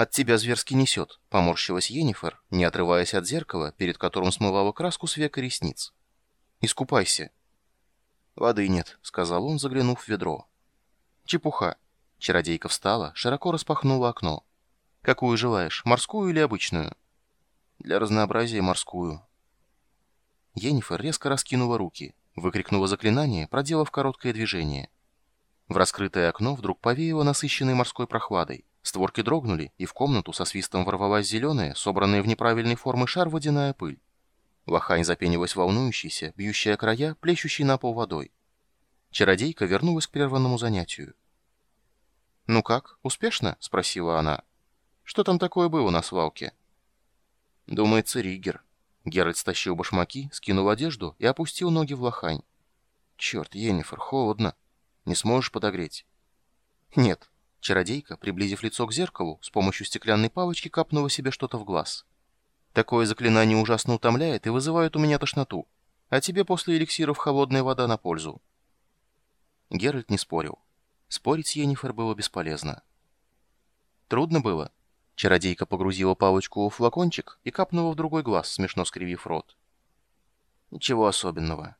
«От тебя зверски несет», — поморщилась Енифер, не отрываясь от зеркала, перед которым смывала краску с века ресниц. «Искупайся». «Воды нет», — сказал он, заглянув в ведро. «Чепуха». Чародейка встала, широко распахнула окно. «Какую желаешь, морскую или обычную?» «Для разнообразия морскую». Енифер резко раскинула руки, выкрикнула заклинание, проделав короткое движение. В раскрытое окно вдруг повеяло насыщенной морской прохладой. Створки дрогнули, и в комнату со свистом ворвалась зеленая, собранная в неправильной формы шар водяная пыль. Лохань запенилась волнующейся, бьющая края, плещущей на пол водой. Чародейка вернулась к прерванному занятию. «Ну как, успешно?» — спросила она. «Что там такое было на свалке?» «Думается, Ригер». Геральт стащил башмаки, скинул одежду и опустил ноги в лохань. «Черт, Енифер, холодно. Не сможешь подогреть?» «Нет». Чародейка, приблизив лицо к зеркалу, с помощью стеклянной палочки капнула себе что-то в глаз. «Такое заклинание ужасно утомляет и вызывает у меня тошноту. А тебе после эликсиров холодная вода на пользу». Геральт не спорил. Спорить с Йеннифер было бесполезно. «Трудно было?» Чародейка погрузила палочку в флакончик и капнула в другой глаз, смешно скривив рот. «Ничего особенного».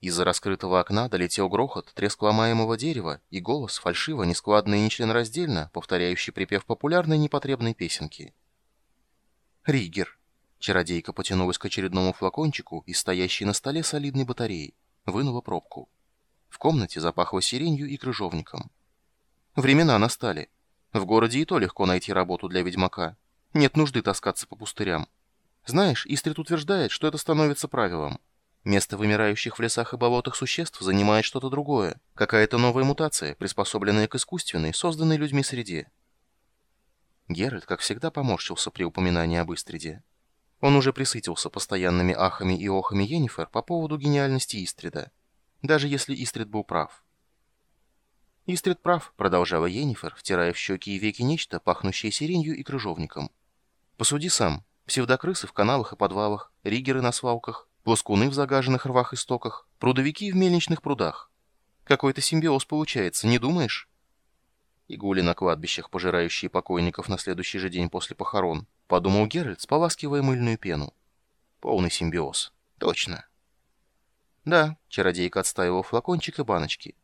Из-за раскрытого окна долетел грохот, треск ломаемого дерева и голос, фальшиво, нескладно и нечленораздельно, повторяющий припев популярной непотребной песенки. «Ригер». Чародейка потянулась к очередному флакончику из стоящей на столе солидной батареи, вынула пробку. В комнате запахло сиренью и крыжовником. Времена настали. В городе и то легко найти работу для ведьмака. Нет нужды таскаться по пустырям. Знаешь, Истрит утверждает, что это становится правилом. Место вымирающих в лесах и болотах существ занимает что-то другое, какая-то новая мутация, приспособленная к искусственной, созданной людьми среде. Геральт, как всегда, поморщился при упоминании об Истриде. Он уже присытился постоянными ахами и охами Йеннифер по поводу гениальности Истрида, даже если Истрид был прав. «Истрид прав», — продолжала Йеннифер, втирая в щеки и веки нечто, пахнущее сиренью и крыжовником. «Посуди сам. Псевдокрысы в каналах и подвалах, ригеры на свалках, плоскуны в загаженных рвах и стоках, прудовики в мельничных прудах. Какой-то симбиоз получается, не думаешь? И гули на кладбищах, пожирающие покойников на следующий же день после похорон, подумал Геральт, споласкивая мыльную пену. Полный симбиоз. Точно. Да, чародейка отстаивала флакончик и баночки.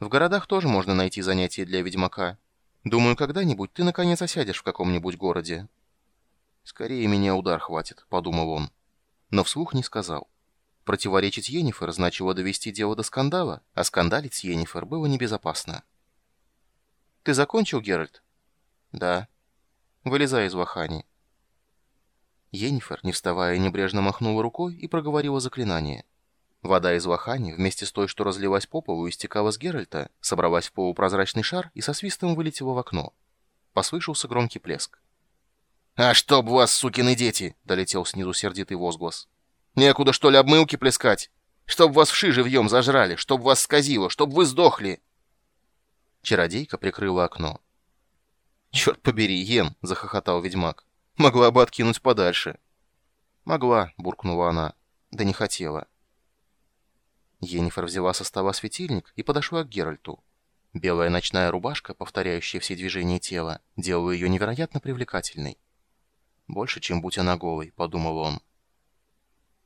В городах тоже можно найти занятия для ведьмака. Думаю, когда-нибудь ты наконец осядешь в каком-нибудь городе. Скорее меня удар хватит, подумал он но вслух не сказал. Противоречить Йеннифер значило довести дело до скандала, а скандалить с было небезопасно. «Ты закончил, Геральт?» «Да». «Вылезай из вахани». Йеннифер, не вставая, небрежно махнула рукой и проговорила заклинание. Вода из вахани, вместе с той, что разлилась по полу и стекала с Геральта, собралась в полупрозрачный шар и со свистом вылетела в окно. Послышался громкий плеск. «А чтоб вас, сукины дети!» — долетел снизу сердитый возглас. «Некуда, что ли, обмылки плескать? Чтоб вас вши живьем зажрали, чтоб вас сказило, чтоб вы сдохли!» Чародейка прикрыла окно. «Черт побери, Йен!» — захохотал ведьмак. «Могла бы откинуть подальше». «Могла», — буркнула она. «Да не хотела». Енифер взяла со стола светильник и подошла к Геральту. Белая ночная рубашка, повторяющая все движения тела, делала ее невероятно привлекательной. «Больше, чем будь она голой», — подумал он.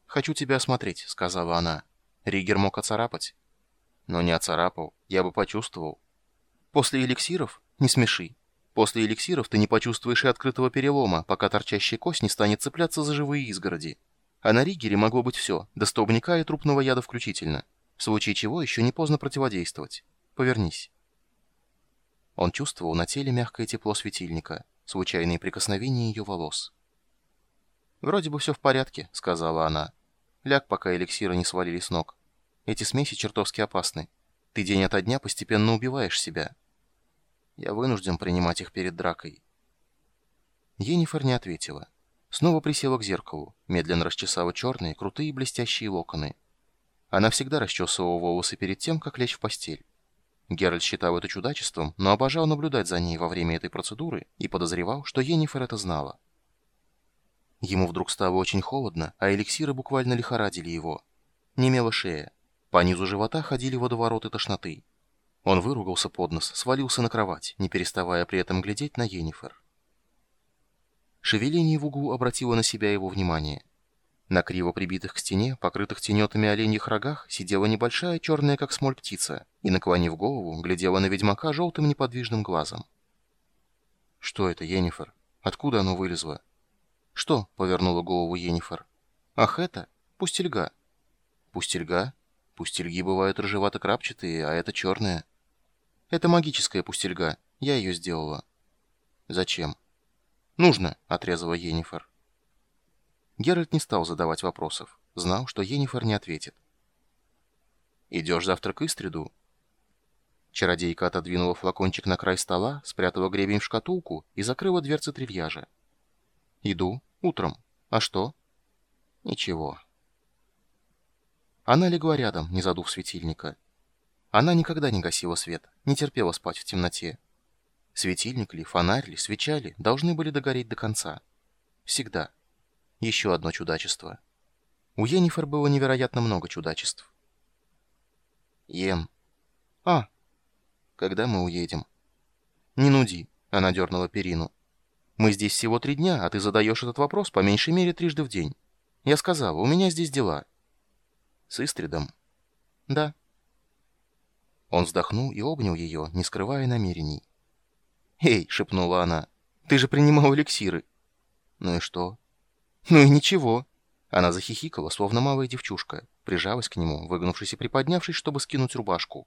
«Хочу тебя осмотреть», — сказала она. Ригер мог оцарапать. Но не оцарапал, я бы почувствовал. После эликсиров? Не смеши. После эликсиров ты не почувствуешь и открытого перелома, пока торчащая кость не станет цепляться за живые изгороди. А на Ригере могло быть все, до столбняка и трупного яда включительно. В случае чего еще не поздно противодействовать. Повернись. Он чувствовал на теле мягкое тепло светильника случайные прикосновения ее волос. «Вроде бы все в порядке», — сказала она. «Ляг, пока эликсиры не свалили с ног. Эти смеси чертовски опасны. Ты день ото дня постепенно убиваешь себя. Я вынужден принимать их перед дракой». Енифер не ответила. Снова присела к зеркалу, медленно расчесала черные, крутые блестящие локоны. Она всегда расчесывала волосы перед тем, как лечь в постель. Геральт считал это чудачеством, но обожал наблюдать за ней во время этой процедуры и подозревал, что Йеннифер это знала. Ему вдруг стало очень холодно, а эликсиры буквально лихорадили его. Немела шея. По низу живота ходили водовороты тошноты. Он выругался под нос, свалился на кровать, не переставая при этом глядеть на Йеннифер. Шевеление в углу обратило на себя его внимание. На криво прибитых к стене, покрытых тенетами оленьих рогах, сидела небольшая черная, как смоль, птица, и, наклонив голову, глядела на ведьмака желтым неподвижным глазом. «Что это, Йеннифер? Откуда оно вылезло?» «Что?» — повернула голову Йеннифер. «Ах, это? Пустельга». «Пустельга? Пустельги бывают рыжевато-крапчатые, а это черная». «Это магическая пустельга. Я ее сделала». «Зачем?» «Нужно», — отрезала Йеннифер. Геральт не стал задавать вопросов. Знал, что Йеннифер не ответит. «Идешь завтра к Истриду?» Чародейка отодвинула флакончик на край стола, спрятала гребень в шкатулку и закрыла дверцы трильяжа. «Иду. Утром. А что?» «Ничего». Она легла рядом, не задув светильника. Она никогда не гасила свет, не терпела спать в темноте. Светильник ли, фонарь ли, свеча ли должны были догореть до конца. Всегда. Еще одно чудачество. У Йеннифер было невероятно много чудачеств. Ем. А, когда мы уедем? Не нуди, она дернула перину. Мы здесь всего три дня, а ты задаешь этот вопрос по меньшей мере трижды в день. Я сказала, у меня здесь дела. С Истридом? Да. Он вздохнул и обнял ее, не скрывая намерений. «Эй!» — шепнула она. «Ты же принимал эликсиры!» «Ну и что?» «Ну и ничего!» Она захихикала, словно малая девчушка, прижалась к нему, выгнувшись и приподнявшись, чтобы скинуть рубашку.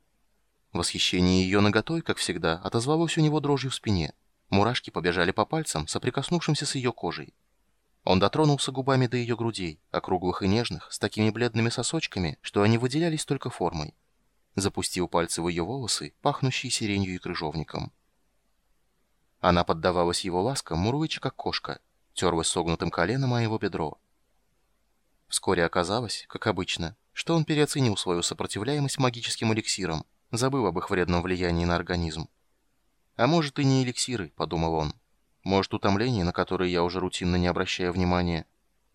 Восхищение ее наготой, как всегда, отозвалось у него дрожью в спине. Мурашки побежали по пальцам, соприкоснувшимся с ее кожей. Он дотронулся губами до ее грудей, округлых и нежных, с такими бледными сосочками, что они выделялись только формой. Запустил пальцы в ее волосы, пахнущие сиренью и крыжовником. Она поддавалась его ласкам, мурлыча как кошка, терлась согнутым коленом о его бедро. Вскоре оказалось, как обычно, что он переоценил свою сопротивляемость магическим эликсирам, забыл об их вредном влиянии на организм. «А может, и не эликсиры», — подумал он. «Может, утомление, на которое я уже рутинно не обращаю внимания.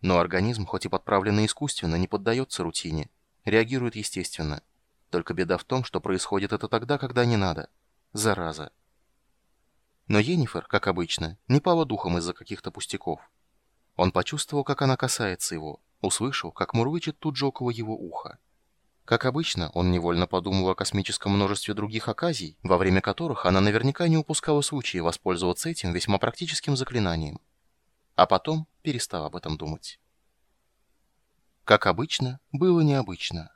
Но организм, хоть и подправленный искусственно, не поддается рутине, реагирует естественно. Только беда в том, что происходит это тогда, когда не надо. Зараза». Но Енифер, как обычно, не пала духом из-за каких-то пустяков. Он почувствовал, как она касается его, услышал, как мурлычет тут же около его уха. Как обычно, он невольно подумал о космическом множестве других оказий, во время которых она наверняка не упускала случая воспользоваться этим весьма практическим заклинанием. А потом перестал об этом думать. Как обычно, было необычно.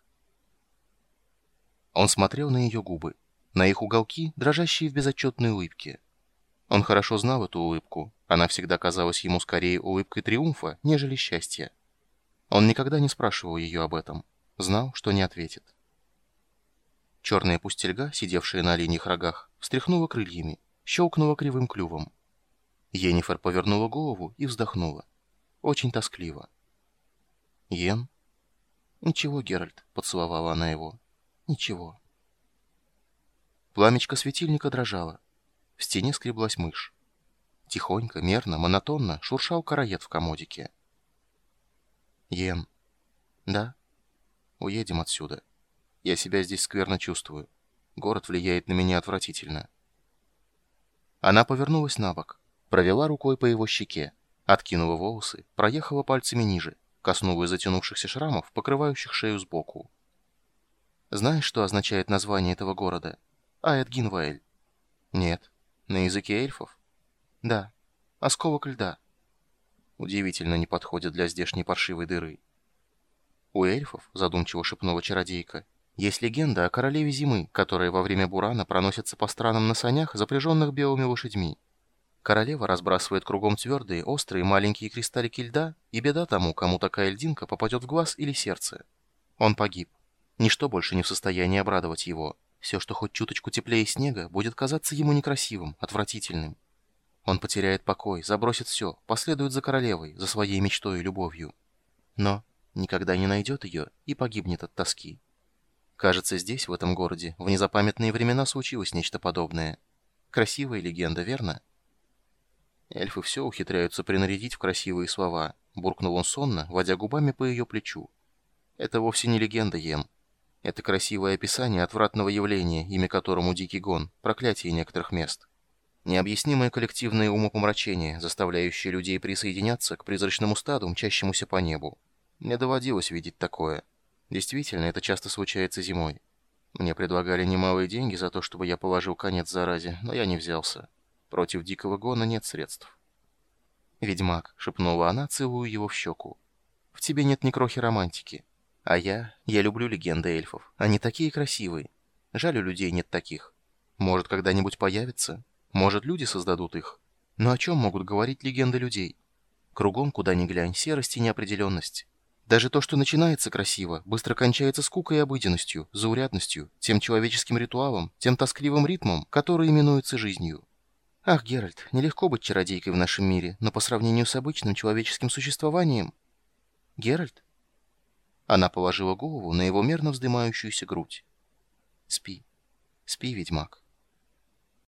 Он смотрел на ее губы, на их уголки, дрожащие в безотчетной улыбке. Он хорошо знал эту улыбку. Она всегда казалась ему скорее улыбкой триумфа, нежели счастья. Он никогда не спрашивал ее об этом. Знал, что не ответит. Черная пустельга, сидевшая на оленьих рогах, встряхнула крыльями, щелкнула кривым клювом. Енифер повернула голову и вздохнула. Очень тоскливо. «Йен?» «Ничего, Геральт», — поцеловала она его. «Ничего». Пламечко светильника дрожало. В стене скреблась мышь. Тихонько, мерно, монотонно шуршал караед в комодике. «Ем». «Да?» «Уедем отсюда. Я себя здесь скверно чувствую. Город влияет на меня отвратительно». Она повернулась на бок, провела рукой по его щеке, откинула волосы, проехала пальцами ниже, коснулась затянувшихся шрамов, покрывающих шею сбоку. «Знаешь, что означает название этого города? Аэт Гинваэль?» «Нет». На языке эльфов? Да. Осколок льда. Удивительно не подходит для здешней паршивой дыры. У эльфов, задумчиво шепнула чародейка, есть легенда о королеве зимы, которая во время бурана проносится по странам на санях, запряженных белыми лошадьми. Королева разбрасывает кругом твердые, острые маленькие кристаллики льда, и беда тому, кому такая льдинка попадет в глаз или сердце. Он погиб. Ничто больше не в состоянии обрадовать его. Все, что хоть чуточку теплее снега, будет казаться ему некрасивым, отвратительным. Он потеряет покой, забросит все, последует за королевой, за своей мечтой и любовью. Но никогда не найдет ее и погибнет от тоски. Кажется, здесь, в этом городе, в незапамятные времена случилось нечто подобное. Красивая легенда, верно? Эльфы все ухитряются принарядить в красивые слова, буркнул он сонно, водя губами по ее плечу. Это вовсе не легенда, Ем. Это красивое описание отвратного явления, имя которому Дикий Гон, проклятие некоторых мест. Необъяснимое коллективное умопомрачение, заставляющее людей присоединяться к призрачному стаду, мчащемуся по небу. Мне доводилось видеть такое. Действительно, это часто случается зимой. Мне предлагали немалые деньги за то, чтобы я положил конец заразе, но я не взялся. Против Дикого Гона нет средств. «Ведьмак», — шепнула она, целую его в щеку. «В тебе нет ни крохи романтики. А я... Я люблю легенды эльфов. Они такие красивые. Жаль, у людей нет таких. Может, когда-нибудь появится? Может, люди создадут их? Но о чем могут говорить легенды людей? Кругом, куда ни глянь, серость и неопределенность. Даже то, что начинается красиво, быстро кончается скукой и обыденностью, заурядностью, тем человеческим ритуалом, тем тоскливым ритмом, который именуется жизнью. Ах, Геральт, нелегко быть чародейкой в нашем мире, но по сравнению с обычным человеческим существованием... Геральт? Она положила голову на его мерно вздымающуюся грудь. «Спи, спи, ведьмак».